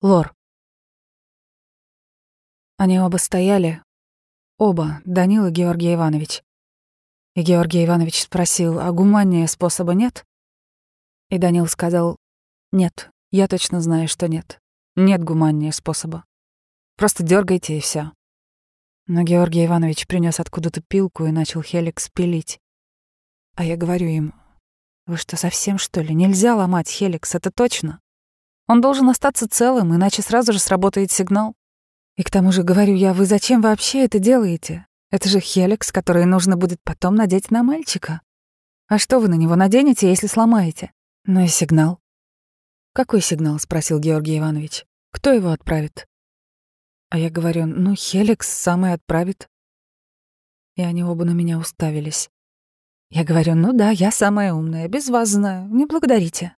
Лор. Они оба стояли. Оба, Данил и Георгий Иванович. И Георгий Иванович спросил, а гуманнее способа нет? И Данил сказал, нет, я точно знаю, что нет. Нет гуманнее способа. Просто дергайте и все. Но Георгий Иванович принес откуда-то пилку и начал Хеликс пилить. А я говорю ему, вы что, совсем что ли? Нельзя ломать Хеликс, это точно. Он должен остаться целым, иначе сразу же сработает сигнал. И к тому же говорю я, вы зачем вообще это делаете? Это же Хеликс, который нужно будет потом надеть на мальчика. А что вы на него наденете, если сломаете? Ну и сигнал. Какой сигнал? спросил Георгий Иванович. Кто его отправит? А я говорю, ну, Хеликс самый отправит. И они оба на меня уставились. Я говорю, ну да, я самая умная, без вас знаю, не благодарите.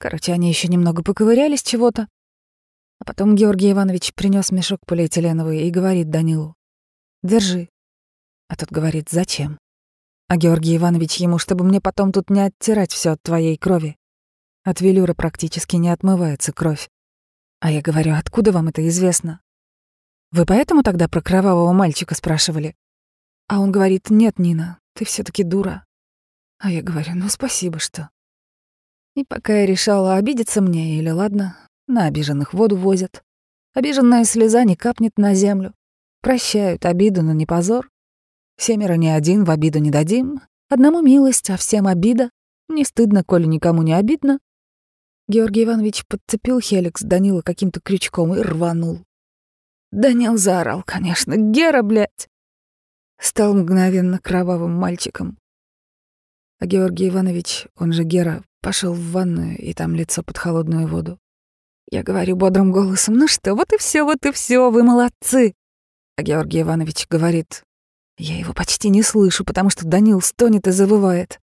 Короче, они еще немного поковырялись чего-то. А потом Георгий Иванович принес мешок полиэтиленовый и говорит Данилу, держи. А тот говорит, зачем? А Георгий Иванович ему, чтобы мне потом тут не оттирать все от твоей крови. От велюра практически не отмывается кровь. А я говорю, откуда вам это известно? Вы поэтому тогда про кровавого мальчика спрашивали? А он говорит, нет, Нина, ты все таки дура. А я говорю, ну спасибо, что. И пока я решала, обидеться мне или ладно, на обиженных воду возят. Обиженная слеза не капнет на землю. Прощают обиду, но не позор. Семеро не один, в обиду не дадим. Одному милость, а всем обида. Не стыдно, коли никому не обидно. Георгий Иванович подцепил Хеликс Данила каким-то крючком и рванул. Данил заорал, конечно, «Гера, блядь!» Стал мгновенно кровавым мальчиком. А Георгий Иванович, он же Гера, пошел в ванную и там лицо под холодную воду. Я говорю бодрым голосом, ну что, вот и все, вот и все, вы молодцы. А Георгий Иванович говорит, я его почти не слышу, потому что Данил стонет и завывает.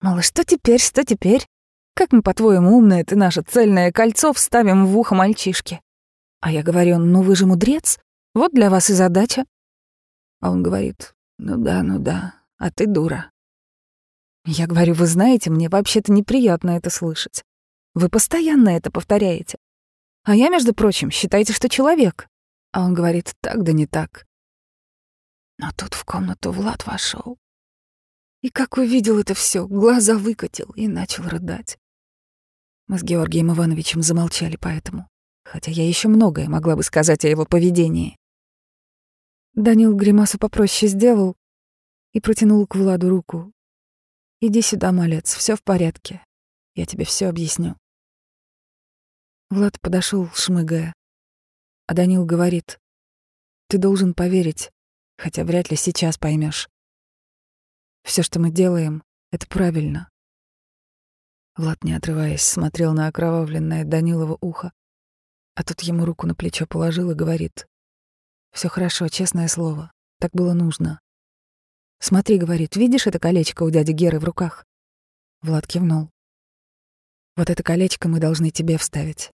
Мало, что теперь, что теперь? Как мы, по-твоему, умное ты наше цельное кольцо вставим в ухо мальчишки? А я говорю, ну вы же мудрец, вот для вас и задача. А он говорит, ну да, ну да, а ты дура. Я говорю, вы знаете, мне вообще-то неприятно это слышать. Вы постоянно это повторяете. А я, между прочим, считаете, что человек. А он говорит, так да не так. Но тут в комнату Влад вошел. И как увидел это все, глаза выкатил и начал рыдать. Мы с Георгием Ивановичем замолчали поэтому, хотя я еще многое могла бы сказать о его поведении. Данил гримасу попроще сделал и протянул к Владу руку. «Иди сюда, малец, все в порядке. Я тебе все объясню». Влад подошел, шмыгая. А Данил говорит, «Ты должен поверить, хотя вряд ли сейчас поймешь. Все, что мы делаем, это правильно. Влад, не отрываясь, смотрел на окровавленное Данилово ухо, а тут ему руку на плечо положил и говорит. Все хорошо, честное слово. Так было нужно». «Смотри», — говорит, — «видишь это колечко у дяди Геры в руках?» Влад кивнул. «Вот это колечко мы должны тебе вставить».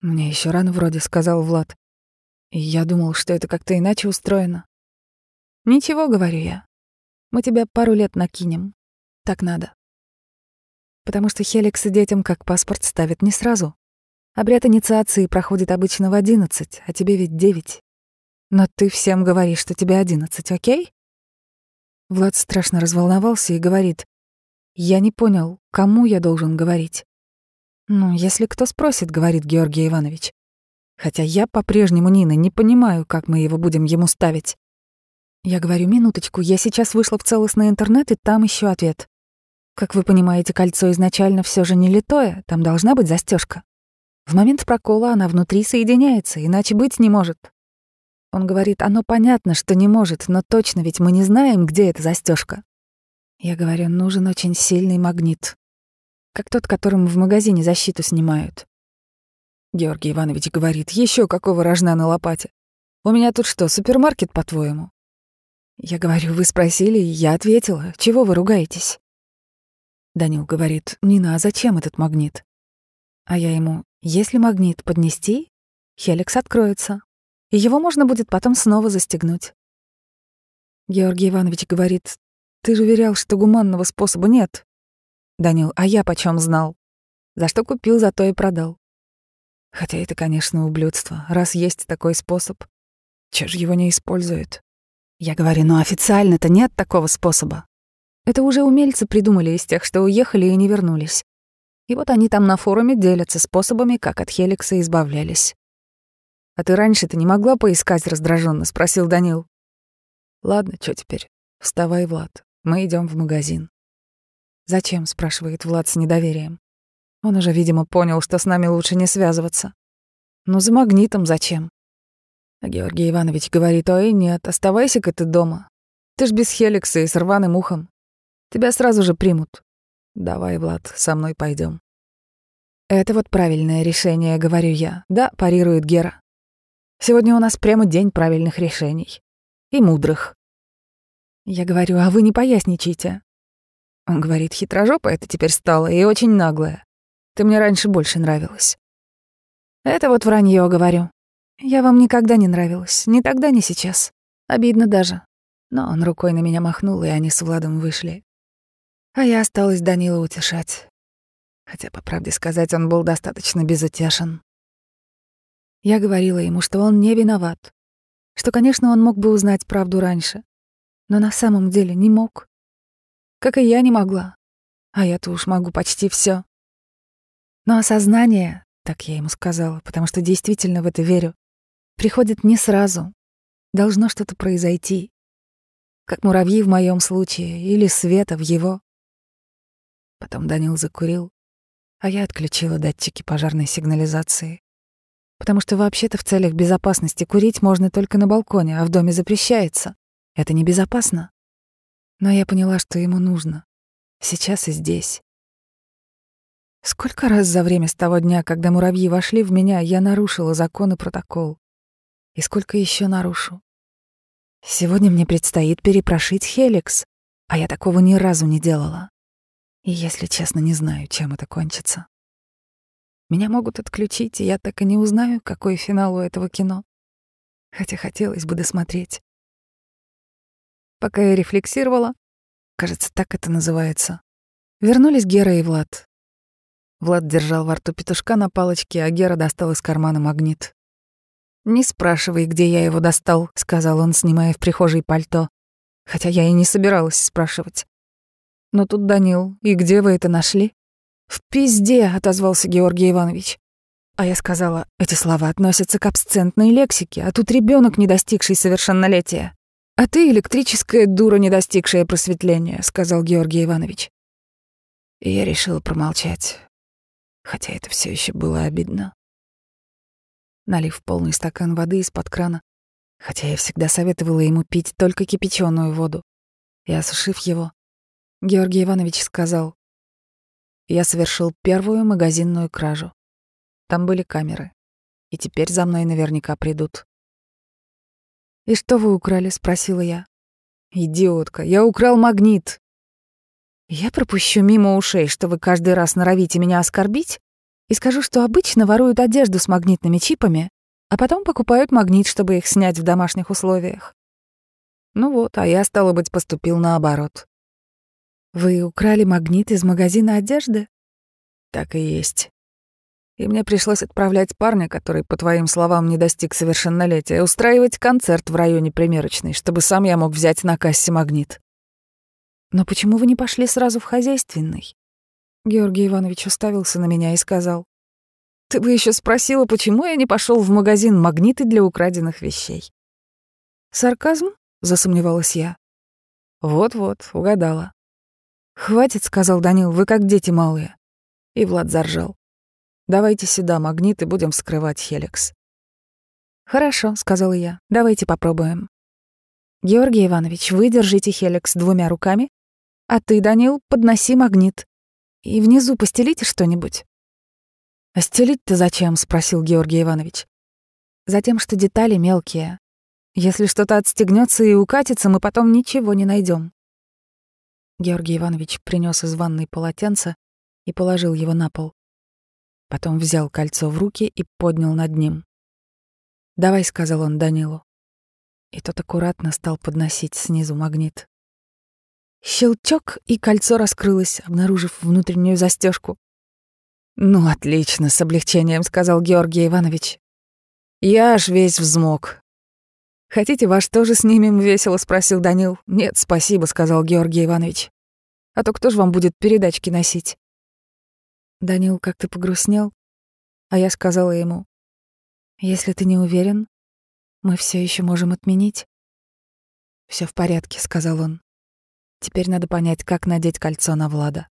«Мне еще рано вроде», — сказал Влад. И я думал, что это как-то иначе устроено. «Ничего», — говорю я. «Мы тебя пару лет накинем. Так надо» потому что Хеликсы детям как паспорт ставят не сразу. Обряд инициации проходит обычно в одиннадцать, а тебе ведь девять. Но ты всем говоришь, что тебе одиннадцать, окей? Влад страшно разволновался и говорит, «Я не понял, кому я должен говорить?» «Ну, если кто спросит», — говорит Георгий Иванович. «Хотя я по-прежнему, Нина, не понимаю, как мы его будем ему ставить». Я говорю, минуточку, я сейчас вышла в целостный интернет, и там еще ответ. Как вы понимаете, кольцо изначально все же не литое, там должна быть застежка. В момент прокола она внутри соединяется, иначе быть не может. Он говорит, оно понятно, что не может, но точно ведь мы не знаем, где эта застежка. Я говорю, нужен очень сильный магнит. Как тот, которым в магазине защиту снимают. Георгий Иванович говорит, еще какого рожна на лопате? У меня тут что, супермаркет, по-твоему? Я говорю, вы спросили, и я ответила. Чего вы ругаетесь? Данил говорит, «Нина, а зачем этот магнит?» А я ему, «Если магнит поднести, хеликс откроется, и его можно будет потом снова застегнуть». Георгий Иванович говорит, «Ты же уверял, что гуманного способа нет». Данил, «А я почем знал? За что купил, за то и продал». Хотя это, конечно, ублюдство. Раз есть такой способ, чё ж его не используют? Я говорю, ну официально-то нет такого способа. Это уже умельцы придумали из тех, что уехали и не вернулись. И вот они там на форуме делятся способами, как от Хеликса избавлялись. «А ты раньше-то не могла поискать раздраженно? спросил Данил. «Ладно, что теперь? Вставай, Влад. Мы идем в магазин». «Зачем?» — спрашивает Влад с недоверием. Он уже, видимо, понял, что с нами лучше не связываться. «Ну, за магнитом зачем?» А Георгий Иванович говорит, ой, нет, оставайся-ка ты дома. Ты ж без Хеликса и с рваным ухом. Тебя сразу же примут. Давай, Влад, со мной пойдем. Это вот правильное решение, говорю я. Да, парирует Гера. Сегодня у нас прямо день правильных решений. И мудрых. Я говорю, а вы не поясничайте. Он говорит, хитрожопая это теперь стала и очень наглая. Ты мне раньше больше нравилась. Это вот вранье, говорю. Я вам никогда не нравилась, ни тогда, ни сейчас. Обидно даже. Но он рукой на меня махнул, и они с Владом вышли. А я осталась Данила утешать. Хотя, по правде сказать, он был достаточно безутешен. Я говорила ему, что он не виноват, что, конечно, он мог бы узнать правду раньше, но на самом деле не мог. Как и я не могла. А я-то уж могу почти все. Но осознание, так я ему сказала, потому что действительно в это верю, приходит не сразу. Должно что-то произойти. Как муравьи в моем случае или света в его. Потом Данил закурил, а я отключила датчики пожарной сигнализации. Потому что вообще-то в целях безопасности курить можно только на балконе, а в доме запрещается. Это небезопасно. Но я поняла, что ему нужно. Сейчас и здесь. Сколько раз за время с того дня, когда муравьи вошли в меня, я нарушила закон и протокол. И сколько еще нарушу? Сегодня мне предстоит перепрошить Хеликс, а я такого ни разу не делала. И, если честно, не знаю, чем это кончится. Меня могут отключить, и я так и не узнаю, какой финал у этого кино. Хотя хотелось бы досмотреть. Пока я рефлексировала, кажется, так это называется, вернулись Гера и Влад. Влад держал во рту петушка на палочке, а Гера достал из кармана магнит. «Не спрашивай, где я его достал», — сказал он, снимая в прихожей пальто. Хотя я и не собиралась спрашивать. Но тут Данил, и где вы это нашли? В пизде, отозвался Георгий Иванович. А я сказала, эти слова относятся к абсцентной лексике, а тут ребенок, не достигший совершеннолетия. А ты электрическая дура, не достигшая просветления, сказал Георгий Иванович. И я решила промолчать, хотя это все еще было обидно налив полный стакан воды из-под крана, хотя я всегда советовала ему пить только кипяченую воду. И осушив его, Георгий Иванович сказал, «Я совершил первую магазинную кражу. Там были камеры, и теперь за мной наверняка придут». «И что вы украли?» — спросила я. «Идиотка, я украл магнит». «Я пропущу мимо ушей, что вы каждый раз норовите меня оскорбить?» и скажу, что обычно воруют одежду с магнитными чипами, а потом покупают магнит, чтобы их снять в домашних условиях. Ну вот, а я, стало быть, поступил наоборот. Вы украли магнит из магазина одежды? Так и есть. И мне пришлось отправлять парня, который, по твоим словам, не достиг совершеннолетия, устраивать концерт в районе примерочной, чтобы сам я мог взять на кассе магнит. Но почему вы не пошли сразу в хозяйственный? Георгий Иванович уставился на меня и сказал. «Ты бы еще спросила, почему я не пошел в магазин магниты для украденных вещей». «Сарказм?» — засомневалась я. «Вот-вот, угадала». «Хватит», — сказал Данил, — «вы как дети малые». И Влад заржал. «Давайте сюда магнит и будем вскрывать Хеликс». «Хорошо», — сказала я, — «давайте попробуем». «Георгий Иванович, вы держите Хеликс двумя руками, а ты, Данил, подноси магнит. И внизу постелите что-нибудь». «А стелить-то зачем?» — спросил Георгий Иванович. «Затем, что детали мелкие. Если что-то отстегнется и укатится, мы потом ничего не найдем. Георгий Иванович принес из ванной полотенце и положил его на пол. Потом взял кольцо в руки и поднял над ним. «Давай», — сказал он Данилу. И тот аккуратно стал подносить снизу магнит. Щелчок, и кольцо раскрылось, обнаружив внутреннюю застежку. «Ну, отлично», — с облегчением сказал Георгий Иванович. «Я аж весь взмок». «Хотите, ваш тоже снимем?» — весело спросил Данил. «Нет, спасибо», — сказал Георгий Иванович. «А то кто ж вам будет передачки носить?» Данил как-то погрустнел, а я сказала ему, «Если ты не уверен, мы все еще можем отменить». Все в порядке», — сказал он. «Теперь надо понять, как надеть кольцо на Влада».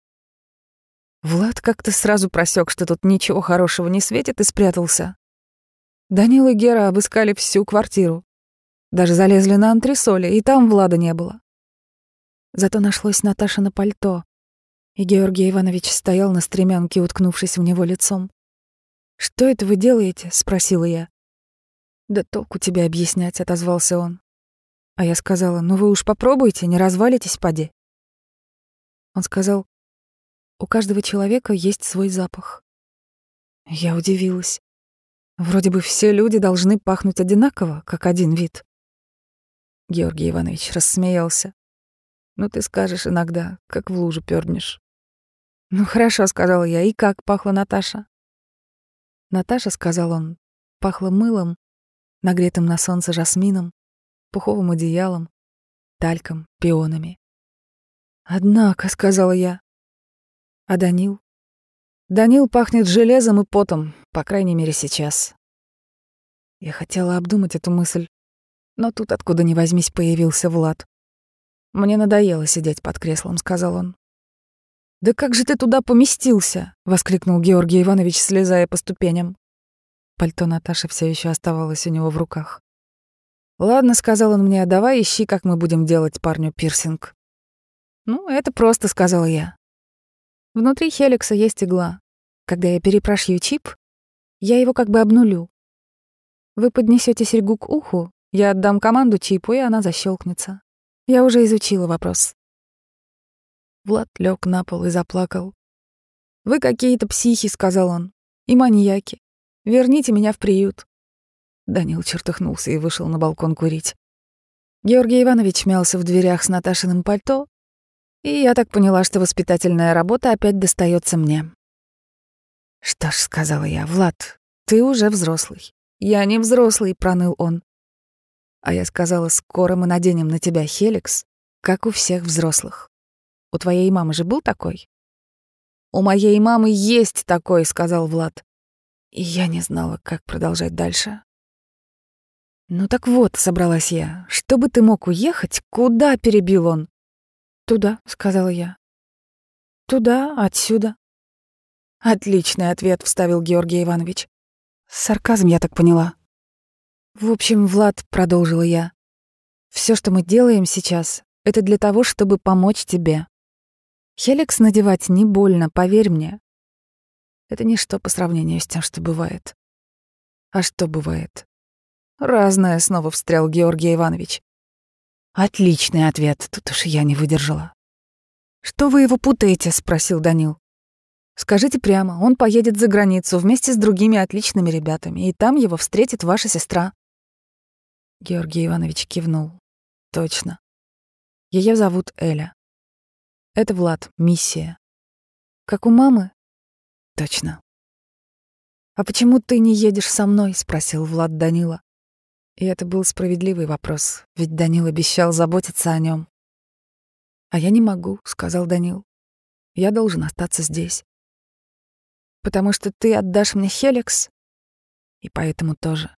Влад как-то сразу просек, что тут ничего хорошего не светит, и спрятался. Данил и Гера обыскали всю квартиру. Даже залезли на антресоли, и там Влада не было. Зато нашлось Наташа на пальто, и Георгий Иванович стоял на стремянке, уткнувшись в него лицом. «Что это вы делаете?» — спросила я. «Да толку тебе объяснять», — отозвался он. А я сказала, «Ну вы уж попробуйте, не развалитесь, поди». Он сказал, «У каждого человека есть свой запах». Я удивилась. Вроде бы все люди должны пахнуть одинаково, как один вид. Георгий Иванович рассмеялся. «Ну ты скажешь иногда, как в лужу пёрнешь». «Ну хорошо», — сказала я. «И как пахла Наташа?» «Наташа», — сказал он, — пахла мылом, нагретым на солнце жасмином, пуховым одеялом, тальком, пионами. «Однако», — сказала я. «А Данил?» «Данил пахнет железом и потом, по крайней мере, сейчас». Я хотела обдумать эту мысль, но тут откуда ни возьмись появился Влад. «Мне надоело сидеть под креслом», — сказал он. «Да как же ты туда поместился?» — воскликнул Георгий Иванович, слезая по ступеням. Пальто Наташи все еще оставалось у него в руках. «Ладно», — сказал он мне, — «давай ищи, как мы будем делать парню пирсинг». «Ну, это просто», — сказал я. Внутри Хеликса есть игла. Когда я перепрошью чип, я его как бы обнулю. Вы поднесете серьгу к уху, я отдам команду чипу, и она защелкнется. Я уже изучила вопрос. Влад лег на пол и заплакал. «Вы какие-то психи», — сказал он, — «и маньяки. Верните меня в приют». Данил чертыхнулся и вышел на балкон курить. Георгий Иванович мялся в дверях с Наташиным пальто, и я так поняла, что воспитательная работа опять достается мне. «Что ж», — сказала я, — «Влад, ты уже взрослый». «Я не взрослый», — проныл он. А я сказала, скоро мы наденем на тебя хеликс, как у всех взрослых. У твоей мамы же был такой?» «У моей мамы есть такой», — сказал Влад. И я не знала, как продолжать дальше. «Ну так вот», — собралась я, — «чтобы ты мог уехать, куда?» — перебил он. «Туда», — сказала я. «Туда, отсюда». «Отличный ответ», — вставил Георгий Иванович. Сарказм, я так поняла. «В общем, Влад», — продолжила я, — «все, что мы делаем сейчас, это для того, чтобы помочь тебе. Хеликс надевать не больно, поверь мне. Это ничто по сравнению с тем, что бывает. А что бывает? Разное, снова встрял Георгий Иванович. Отличный ответ, тут уж я не выдержала. Что вы его путаете? спросил Данил. Скажите прямо, он поедет за границу вместе с другими отличными ребятами, и там его встретит ваша сестра. Георгий Иванович кивнул. Точно. Ее зовут Эля. Это Влад, миссия. Как у мамы? Точно. А почему ты не едешь со мной? спросил Влад Данила. И это был справедливый вопрос, ведь Данил обещал заботиться о нем. А я не могу, сказал Данил. Я должен остаться здесь. Потому что ты отдашь мне Хеликс, и поэтому тоже.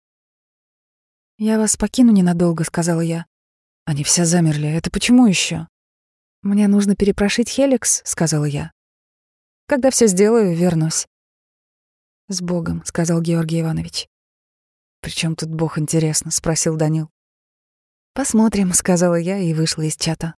Я вас покину ненадолго, сказала я. Они все замерли. Это почему еще? «Мне нужно перепрошить Хеликс», — сказала я. «Когда все сделаю, вернусь». «С Богом», — сказал Георгий Иванович. «При чем тут Бог, интересно?» — спросил Данил. «Посмотрим», — сказала я и вышла из чата.